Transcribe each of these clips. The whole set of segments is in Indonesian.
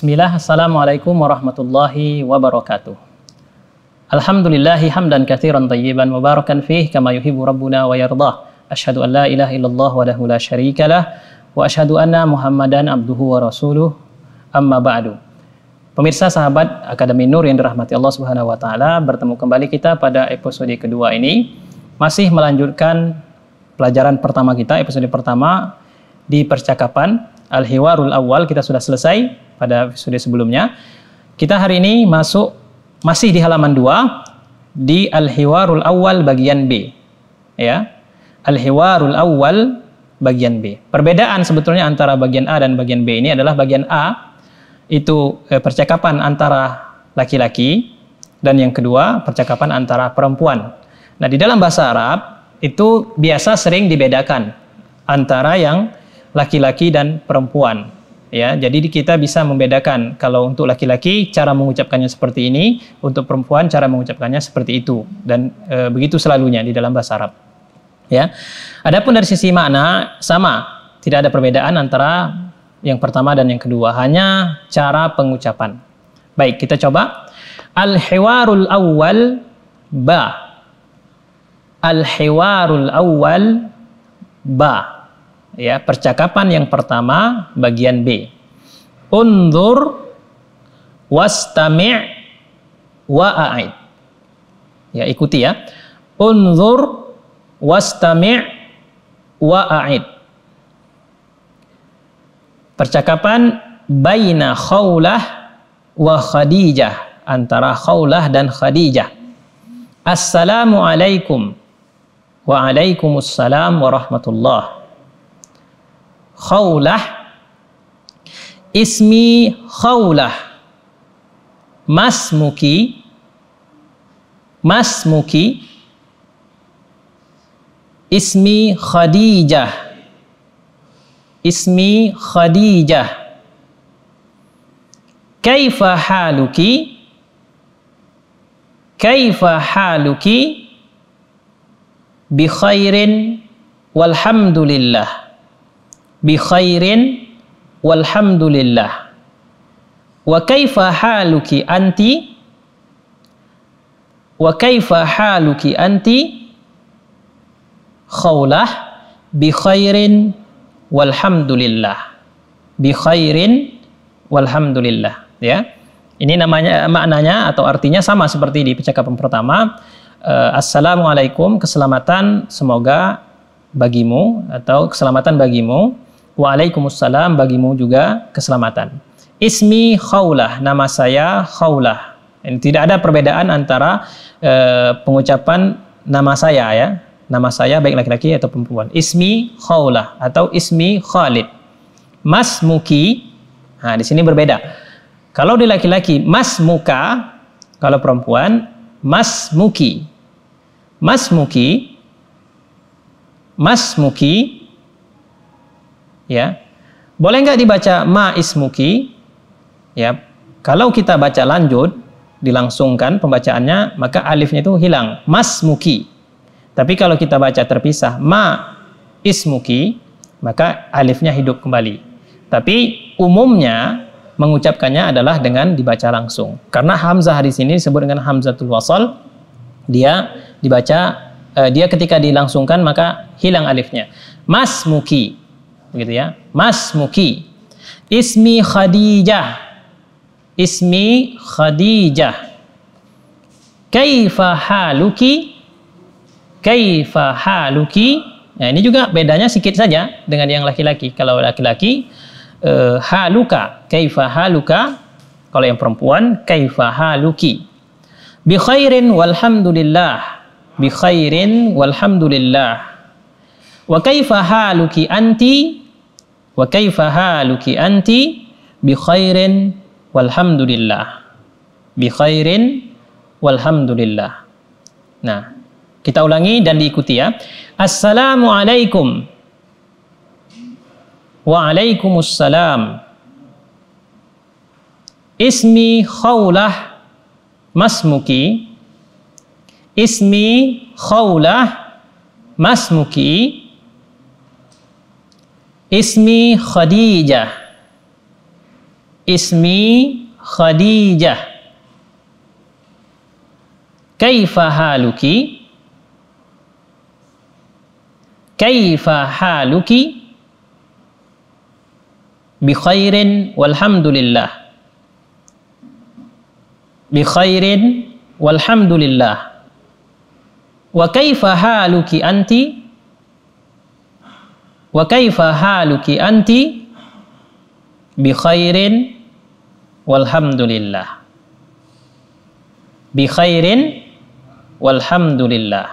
Bismillah, Assalamualaikum warahmatullahi wabarakatuh. Alhamdulillahi hamdan kathiran tayyiban mubarakan fih kama yuhibu rabbuna wa yardah. Ashhadu an la ilaha illallah wa lahu la syarika lah wa ashhadu anna Muhammadan abduhu wa rasuluh. Amma ba'du. Pemirsa sahabat Akademi Nur yang dirahmati Allah Subhanahu wa taala, bertemu kembali kita pada episode kedua ini masih melanjutkan pelajaran pertama kita, episode pertama di percakapan Al-Hiwarul Awal kita sudah selesai pada episode sebelumnya. Kita hari ini masuk masih di halaman 2 di Al-Hiwarul Awal bagian B. Ya. Al-Hiwarul Awal bagian B. Perbedaan sebetulnya antara bagian A dan bagian B ini adalah bagian A itu eh, percakapan antara laki-laki dan yang kedua percakapan antara perempuan. Nah, di dalam bahasa Arab itu biasa sering dibedakan antara yang laki-laki dan perempuan. Ya, jadi kita bisa membedakan kalau untuk laki-laki cara mengucapkannya seperti ini, untuk perempuan cara mengucapkannya seperti itu dan e, begitu selalunya di dalam bahasa Arab. Ya. Adapun dari sisi makna sama, tidak ada perbedaan antara yang pertama dan yang kedua, hanya cara pengucapan. Baik, kita coba. Al-hiwarul awwal ba. Al-hiwarul awwal ba. Ya, percakapan yang pertama bagian B. Undur wastami' wa a'id. Ya, ikuti ya. Undur wastami' wa a'id percakapan baina Khawlah wa Khadijah antara Khawlah dan Khadijah. Assalamualaikum wa alaikumussalam warahmatullah. Khawlah ismi Khawlah masmuki masmuki ismi Khadijah Ismi Khadijah. Kaifa haluki? Kaifa haluki? Bi khairin walhamdulillah. Bi khairin walhamdulillah. Wa kaifa haluki anti? Wa kaifa haluki anti? Khawlah bi khairin walhamdulillah bi khairin walhamdulillah ya ini namanya maknanya atau artinya sama seperti di percakapan pertama uh, assalamualaikum keselamatan semoga bagimu atau keselamatan bagimu waalaikumsalam bagimu juga keselamatan ismi khaulah nama saya khaulah ini tidak ada perbedaan antara uh, pengucapan nama saya ya nama saya baik laki-laki atau perempuan. Ismi Khawlah atau Ismi Khalid. Mas Muki, nah di sini berbeda. Kalau di laki-laki Mas Muka, kalau perempuan Mas Muki. Mas Muki, Mas Muki, ya. Boleh nggak dibaca Ma Ismuki? Ya, kalau kita baca lanjut, dilangsungkan pembacaannya, maka alifnya itu hilang. Mas Muki. Tapi kalau kita baca terpisah ma ismuki, maka alifnya hidup kembali. Tapi umumnya mengucapkannya adalah dengan dibaca langsung. Karena hamzah di sini disebut dengan hamzatul wasal, dia dibaca uh, dia ketika dilangsungkan maka hilang alifnya. Mas muki. Begitu ya. Mas muki. Ismi Khadijah. Ismi Khadijah. Kaifa haluki? kaifa haluki nah ini juga bedanya sedikit saja dengan yang laki-laki kalau laki-laki uh, haluka kaifa haluka kalau yang perempuan kaifa haluki bi khairin walhamdulillah bi khairin walhamdulillah wa kaifa haluki anti wa kaifa haluki anti bi khairin walhamdulillah bi khairin walhamdulillah nah kita ulangi dan diikuti ya. Assalamualaikum. Waalaikumsalam. Ismi Khawlah Masmuki. Ismi Khawlah Masmuki. Ismi Khadijah. ismi Khadijah. Kaifa haluki? Kaifa haluki? Bi khairin walhamdulillah. Bi khairin walhamdulillah. Wa kaifa haluki anti? Wa kaifa haluki anti? Bi khairin walhamdulillah. Bi khairin walhamdulillah.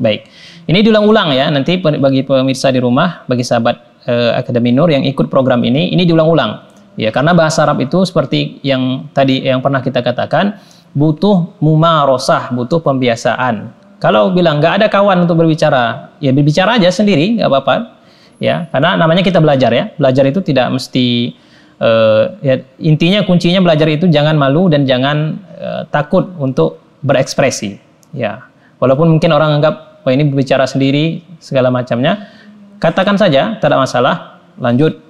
Baik. Ini diulang-ulang ya nanti bagi pemirsa di rumah, bagi sahabat eh, Akademi Nur yang ikut program ini, ini diulang-ulang. Ya, karena bahasa Arab itu seperti yang tadi yang pernah kita katakan, butuh mumarosah, butuh pembiasaan. Kalau bilang nggak ada kawan untuk berbicara, ya berbicara aja sendiri, nggak apa-apa. Ya, karena namanya kita belajar ya. Belajar itu tidak mesti uh, ya intinya kuncinya belajar itu jangan malu dan jangan uh, takut untuk berekspresi. Ya walaupun mungkin orang anggap oh ini berbicara sendiri segala macamnya. Katakan saja tidak masalah lanjut.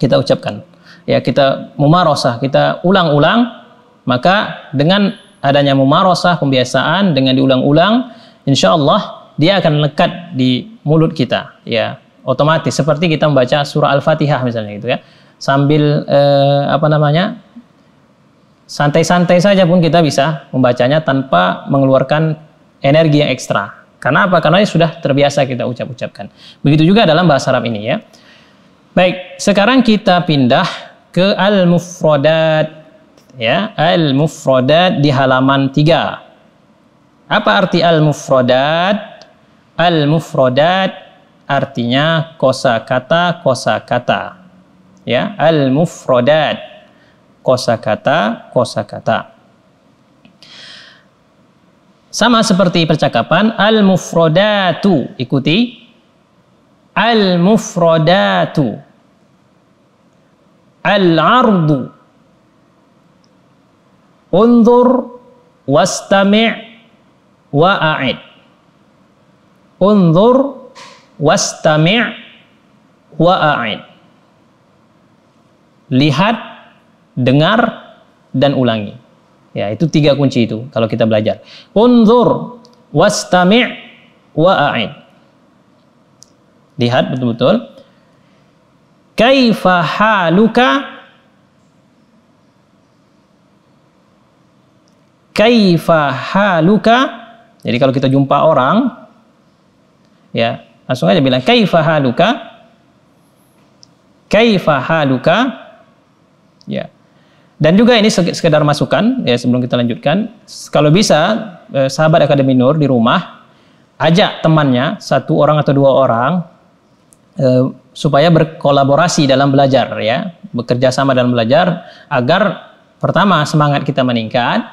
Kita ucapkan. Ya kita mumarosah kita ulang-ulang maka dengan adanya mumarosah pembiasaan dengan diulang-ulang insya Allah dia akan lekat di mulut kita. Ya otomatis seperti kita membaca surah al-fatihah misalnya gitu ya sambil eh, apa namanya santai-santai saja pun kita bisa membacanya tanpa mengeluarkan energi yang ekstra. Karena apa? Karena sudah terbiasa kita ucap-ucapkan. Begitu juga dalam bahasa Arab ini ya. Baik, sekarang kita pindah ke al-mufradat ya, al-mufradat di halaman 3. Apa arti al-mufradat? Al-mufradat artinya kosakata kosakata. Ya al mufradat kosakata kosakata. Sama seperti percakapan al mufradatu ikuti. Al mufradatu al ardu unzur wastami' wa a'id. Unzur wastami' wa a'id lihat, dengar, dan ulangi. Ya, itu tiga kunci itu kalau kita belajar. Unzur, wastami' wa a'id. Lihat betul-betul. Kaifa haluka? Kaifa haluka? Jadi kalau kita jumpa orang, ya langsung aja bilang kaifa haluka? Kaifa haluka? Ya. Dan juga ini sekedar masukan ya sebelum kita lanjutkan. Kalau bisa eh, sahabat Akademi Nur di rumah ajak temannya satu orang atau dua orang eh, supaya berkolaborasi dalam belajar ya, bekerja sama dalam belajar agar pertama semangat kita meningkat,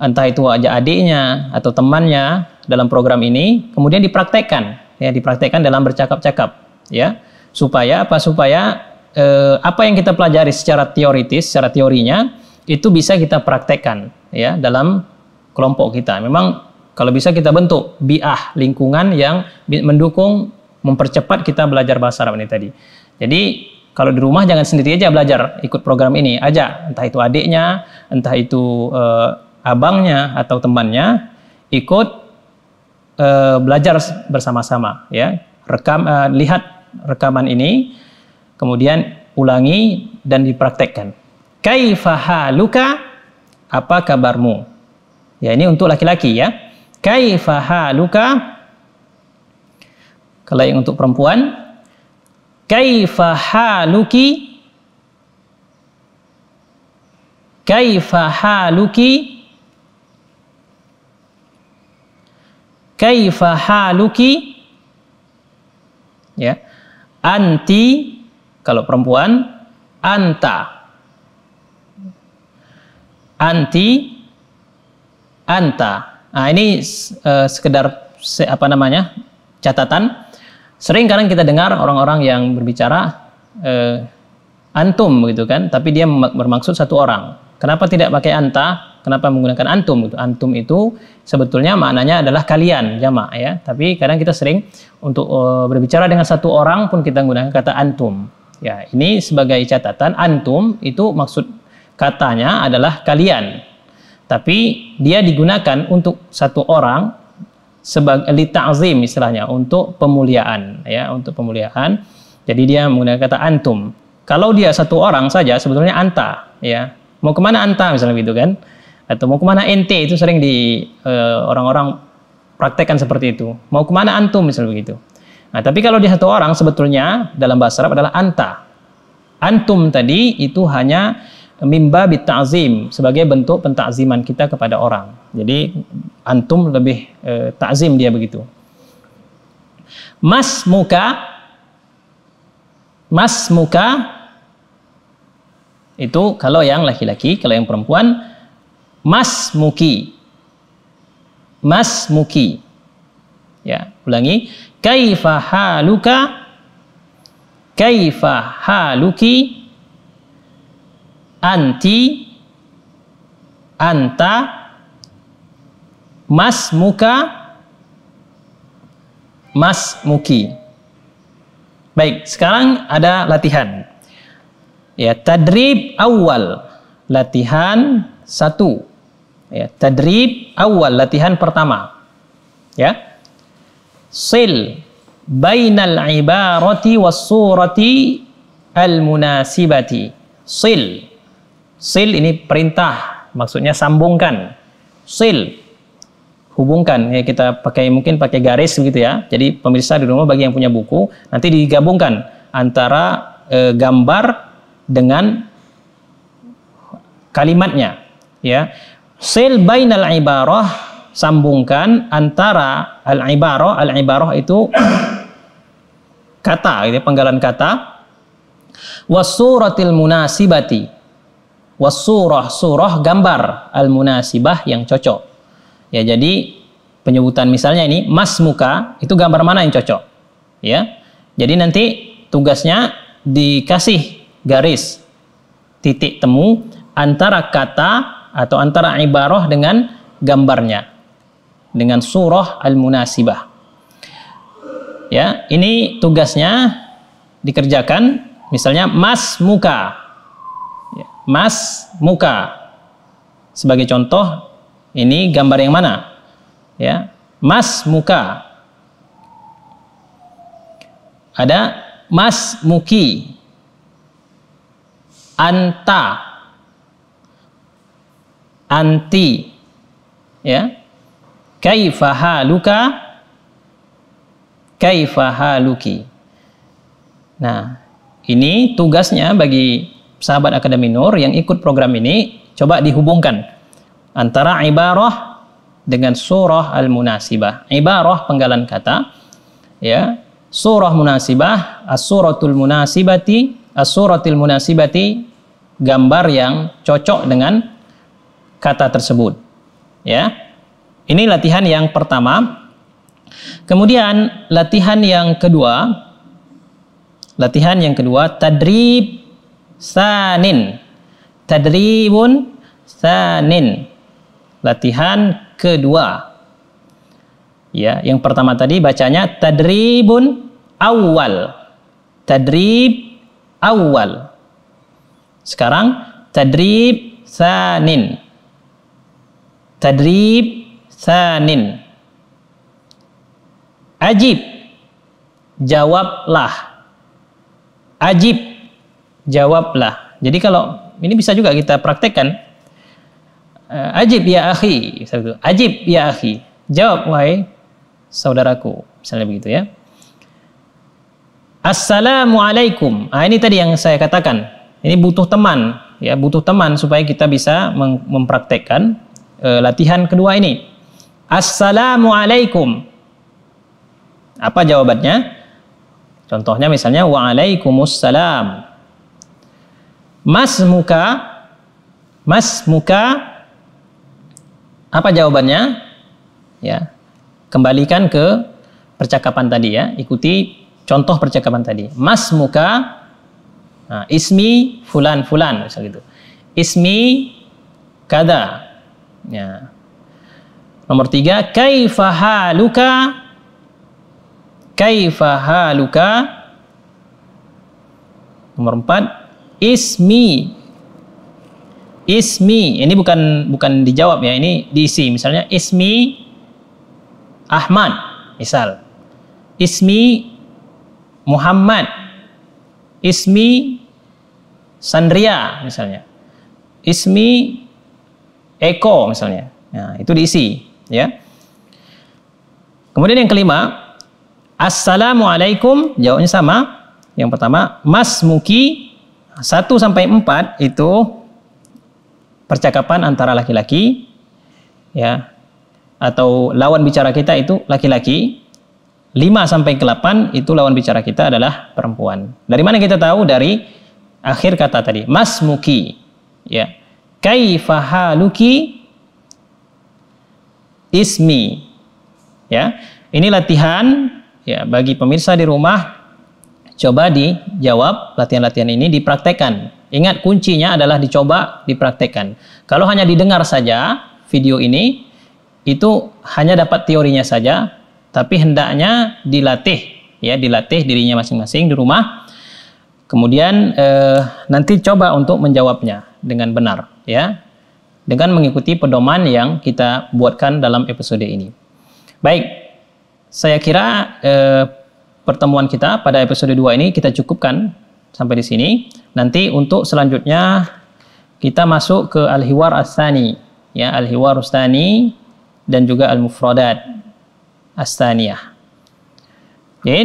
entah itu aja adiknya atau temannya dalam program ini, kemudian dipraktekkan ya, dipraktekkan dalam bercakap-cakap ya, supaya apa? Supaya eh, apa yang kita pelajari secara teoritis, secara teorinya itu bisa kita praktekkan ya dalam kelompok kita. Memang kalau bisa kita bentuk biah lingkungan yang mendukung mempercepat kita belajar bahasa Arab ini tadi. Jadi kalau di rumah jangan sendiri aja belajar ikut program ini aja entah itu adiknya, entah itu eh, abangnya atau temannya ikut eh, belajar bersama-sama ya. Rekam eh, lihat rekaman ini kemudian ulangi dan dipraktekkan. Kaifa haluka? Apa kabarmu? Ya, ini untuk laki-laki ya. Kaifa haluka? Kalau yang untuk perempuan, kaifa haluki? Kaifa haluki? Ya. Anti kalau perempuan, anta. Anti, anta. Nah, ini uh, sekedar se, apa namanya? catatan. Sering kadang kita dengar orang-orang yang berbicara uh, antum begitu kan, tapi dia bermaksud satu orang. Kenapa tidak pakai anta? Kenapa menggunakan antum? Gitu. Antum itu sebetulnya maknanya adalah kalian jamak ya. Tapi kadang kita sering untuk uh, berbicara dengan satu orang pun kita menggunakan kata antum Ya, ini sebagai catatan antum itu maksud katanya adalah kalian. Tapi dia digunakan untuk satu orang sebagai li ta'zim istilahnya untuk pemuliaan ya, untuk pemuliaan. Jadi dia menggunakan kata antum. Kalau dia satu orang saja sebetulnya anta ya. Mau ke mana anta misalnya gitu kan? Atau mau ke mana ente itu sering di uh, orang-orang praktekkan seperti itu. Mau ke mana antum misalnya begitu. Nah, tapi kalau di satu orang sebetulnya dalam bahasa Arab adalah anta. Antum tadi itu hanya mimba ta'zim sebagai bentuk pentakziman kita kepada orang. Jadi antum lebih e, takzim dia begitu. Mas muka Mas muka itu kalau yang laki-laki, kalau yang perempuan mas muki. Mas muki. Ya, ulangi. Kaifa haluka? Kaifa haluki? Anti? Anta? Mas muka? Mas muki. Baik sekarang ada latihan ya tadrib awal latihan satu. Ya tadrib awal latihan pertama. Ya. Sil bainal ibarati was surati al munasibati sil. Sil ini perintah maksudnya sambungkan. Sil. Hubungkan. Ya kita pakai mungkin pakai garis begitu ya. Jadi pemirsa di rumah bagi yang punya buku nanti digabungkan antara e, gambar dengan kalimatnya ya sil bainal ibarah sambungkan antara al-ibarah, al-ibarah itu kata, ya, penggalan kata, wasuratil munasibati, wasurah, surah gambar al-munasibah yang cocok. Ya, jadi penyebutan misalnya ini mas muka itu gambar mana yang cocok? Ya. Jadi nanti tugasnya dikasih garis titik temu antara kata atau antara ibarah dengan gambarnya dengan surah Al-Munasibah. Ya, ini tugasnya dikerjakan misalnya mas muka. Ya, mas muka. Sebagai contoh, ini gambar yang mana? Ya, mas muka. Ada mas muki. Anta. Anti. Ya, kaifa haluka? Kaifa haluki? Nah ini tugasnya bagi sahabat Akademi Nur yang ikut program ini coba dihubungkan antara ibarah dengan surah al-munasibah. Ibarah penggalan kata ya. Surah munasibah as-suratul munasibati as-suratul munasibati gambar yang cocok dengan kata tersebut ya ini latihan yang pertama. Kemudian latihan yang kedua, latihan yang kedua tadrib sanin. Tadribun sanin. Latihan kedua. Ya, yang pertama tadi bacanya tadribun awal. Tadrib awal. Sekarang tadrib sanin. Tadrib Sanin. Ajib. Jawablah. Ajib. Jawablah. Jadi kalau ini bisa juga kita praktekkan. Eh, ajib ya akhi. Ajib ya akhi. Jawab wahai saudaraku. Misalnya begitu ya. Assalamualaikum. Ah ini tadi yang saya katakan. Ini butuh teman, ya butuh teman supaya kita bisa mempraktekkan uh, latihan kedua ini. Assalamualaikum. Apa jawabannya? Contohnya misalnya Waalaikumsalam. Mas muka Mas muka apa jawabannya? Ya. Kembalikan ke percakapan tadi ya. Ikuti contoh percakapan tadi. Mas muka nah, ismi fulan fulan misal gitu. Ismi kada. Ya. Nomor tiga, kaifa haluka? Kaifa haluka? Nomor empat, ismi. Ismi, ini bukan bukan dijawab ya, ini diisi. Misalnya ismi Ahmad, misal. Ismi Muhammad. Ismi Sandria misalnya. Ismi Eko misalnya. Nah, itu diisi, ya. Kemudian yang kelima, Assalamualaikum, jawabnya sama. Yang pertama, Mas Muki 1 sampai 4 itu percakapan antara laki-laki ya atau lawan bicara kita itu laki-laki. 5 sampai ke 8 itu lawan bicara kita adalah perempuan. Dari mana kita tahu? Dari akhir kata tadi, Mas Muki. Ya. Kaifahaluki ismi. Ya. Ini latihan ya bagi pemirsa di rumah coba dijawab latihan-latihan ini dipraktekkan. Ingat kuncinya adalah dicoba dipraktekkan. Kalau hanya didengar saja video ini itu hanya dapat teorinya saja, tapi hendaknya dilatih ya, dilatih dirinya masing-masing di rumah. Kemudian eh, nanti coba untuk menjawabnya dengan benar ya. Dengan mengikuti pedoman yang kita buatkan dalam episode ini. Baik, saya kira eh, pertemuan kita pada episode 2 ini kita cukupkan sampai di sini. Nanti untuk selanjutnya kita masuk ke al-hiwar as-sani ya al-hiwar dan juga al-mufradat as-saniyah. Jadi,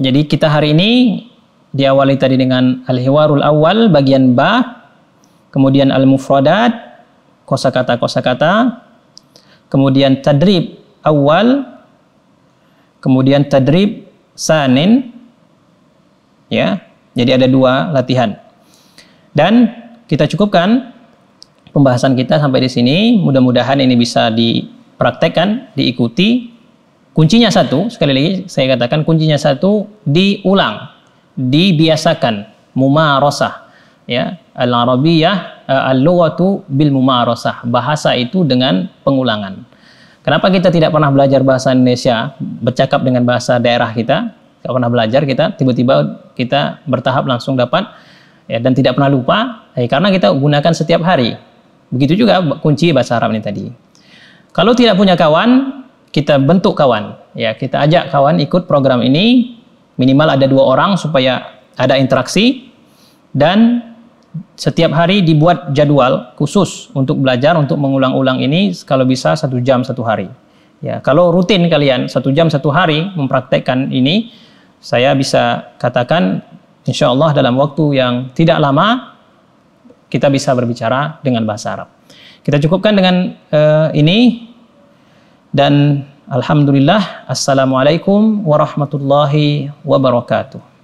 jadi kita hari ini diawali tadi dengan al-hiwarul awal bagian ba, kemudian al-mufradat, kosakata-kosakata, kemudian tadrib awal, kemudian tadrib sanin, ya, jadi ada dua latihan. Dan kita cukupkan pembahasan kita sampai di sini. Mudah-mudahan ini bisa dipraktekkan, diikuti. Kuncinya satu, sekali lagi saya katakan kuncinya satu, diulang, dibiasakan, mumarosah. Ya, al-arabiyah, eh, al-lughatu bil mumarosah. Bahasa itu dengan pengulangan. Kenapa kita tidak pernah belajar bahasa Indonesia, bercakap dengan bahasa daerah kita, tidak pernah belajar kita, tiba-tiba kita bertahap langsung dapat, ya, dan tidak pernah lupa, ya, karena kita gunakan setiap hari. Begitu juga kunci bahasa Arab ini tadi. Kalau tidak punya kawan, kita bentuk kawan. Ya, kita ajak kawan ikut program ini. Minimal ada dua orang supaya ada interaksi dan setiap hari dibuat jadwal khusus untuk belajar untuk mengulang-ulang ini kalau bisa satu jam satu hari. Ya, kalau rutin kalian satu jam satu hari mempraktekkan ini, saya bisa katakan insya Allah dalam waktu yang tidak lama kita bisa berbicara dengan bahasa Arab. Kita cukupkan dengan uh, ini dan alhamdulillah assalamualaikum warahmatullahi wabarakatuh.